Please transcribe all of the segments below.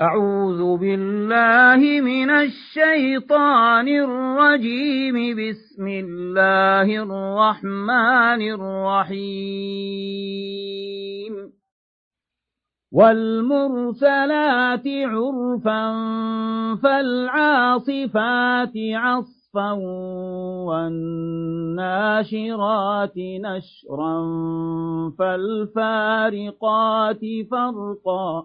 أعوذ بالله من الشيطان الرجيم. بسم الله الرحمن الرحيم. والمرسلات عرفا فالعاصفات عصفا والناشرات نشرا فالفارقات فرقا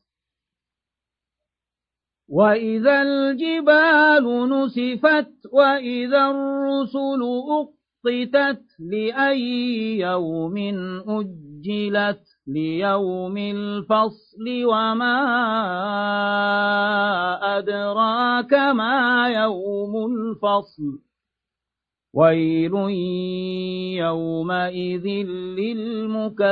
وإذا الجبال نسفت وإذا الرسل أقطتت لأي يوم أجلت ليوم الفصل وما أدراك ما يوم الفصل ويل يومئذ للمكذبين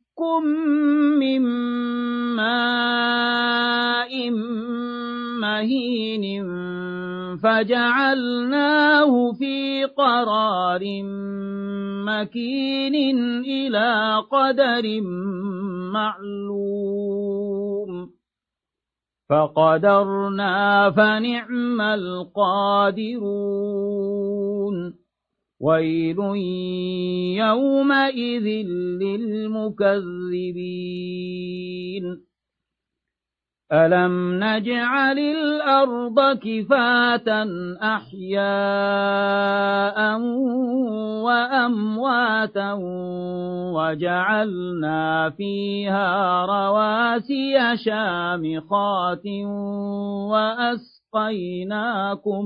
خلقكم من ماء مهين فجعلناه في قرار مكين إلى قدر معلوم. فقدرنا فنعم القادرون. ويل يومئذ للمكذبين ألم نجعل الأرض كفاة أحياء وأمواتا وجعلنا فيها رواسي شامخات وأسقيناكم